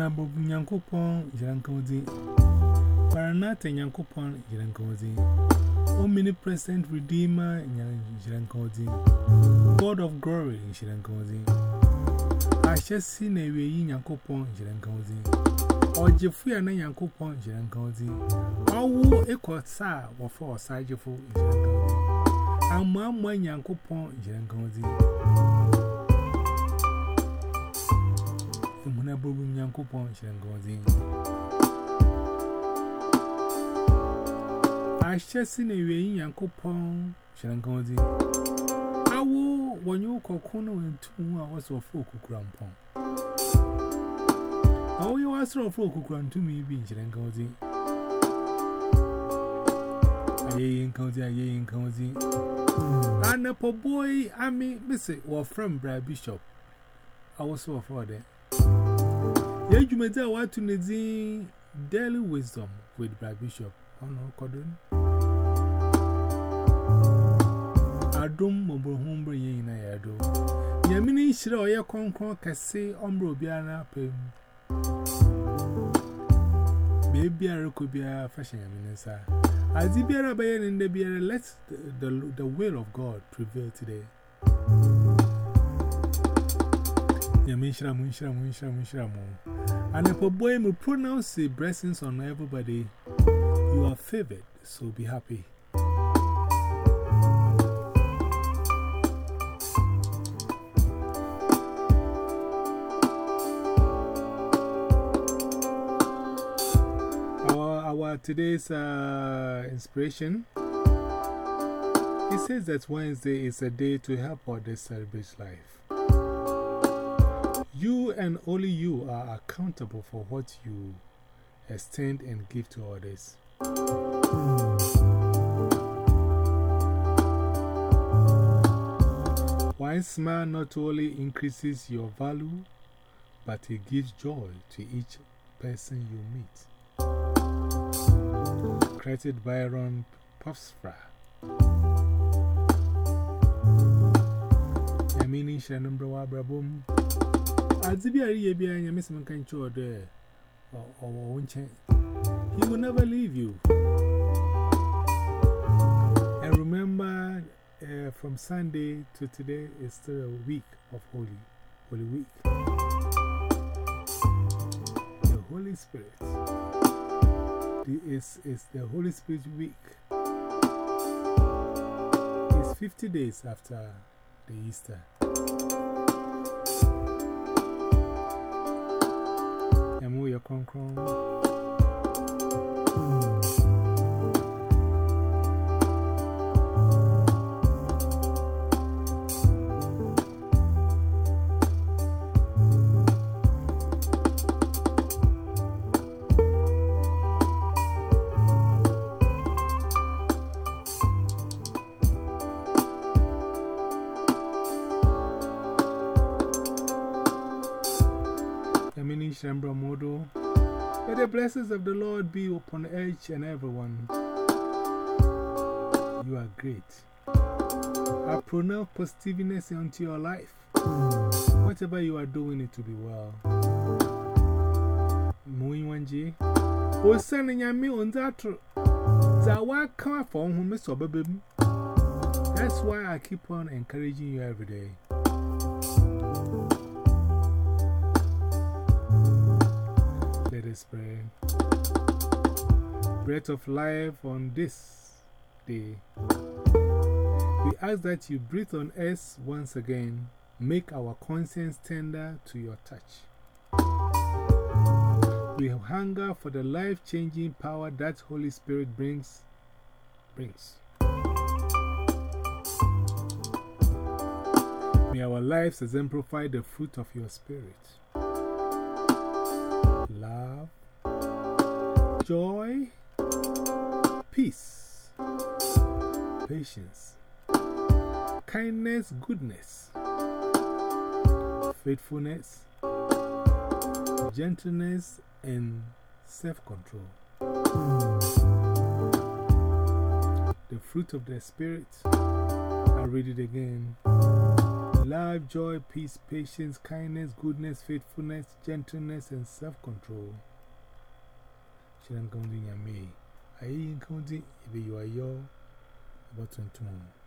Honorable Nyankopon, Jirankozi, Paranata Nyankopon, Jirankozi, Omnipresent Redeemer, Jirankozi, God of Glory, Jirankozi, Ashesi Newe Nyankopon, Jirankozi, Ojifuya na Nyankopon, Jirankozi, Owu Ekotsa, Wafa Osajifu, Jirankozi, Amamwa Nyankopon, Jirankozi, Muna bubu nyanku pon shangozi. Ashe sine yue nyanku pon shangozi. Awo wanyo kokono wentuwa waso wafuo kukurampon. Awo yu waso wafuo kukurantumi ibi nshangozi. Ayeye nkanzi, ayeye nkanzi. Anapo boy, ami, misi, wafrem bra bishop. Awo so wafo de. Ye jumete watu nizin Daily Wisdom with Brad Bishop. Ono kodun. Adum mobile humbre ye na yado. Yamini shira oya konkron kase ombro biana pem. Baby arukubia fashion yaminesa. Azibiara bayan in the biara, let the, the, the will of God prevail today. Yamishra, Munshra, Munshra, Munshra, And if a boy will pronounce the blessings on everybody, you are favored, so be happy. Our, today's uh, inspiration it says that Wednesday is a day to help others celebrate life. You and only you are accountable for what you extend and give to others. One smile not only increases your value, but it gives joy to each person you meet. Created by Ron Puffsfra. Yamini. Azibia Yabia and Yamism can show there or won't. He will never leave you. And remember, from Sunday to today is still a week of Holy, Holy Week. The Holy Spirit is, is the Holy Spirit week. It's 50 days after the Easter. Yamini Shambra Modo. May the blessings of the Lord be upon each and everyone. You are great. I pronounce positiveness into your life. Whatever you are doing, it to be well. Muiwanji. O sending yami on that. Zawa come from whom Obabim. That's why I keep on encouraging you every day. Pray. Breath of life on this day. We ask that you breathe on us once again. Make our conscience tender to your touch. We hunger for the life changing power that Holy Spirit brings. brings. May our lives exemplify the fruit of your Spirit joy, peace, patience, kindness, goodness, faithfulness, gentleness, and self control. The fruit of the Spirit, I read it again. Love, joy, peace, patience, kindness, goodness, faithfulness, gentleness, and self control. She didn't come to me. I ain't counting if you are your about 21.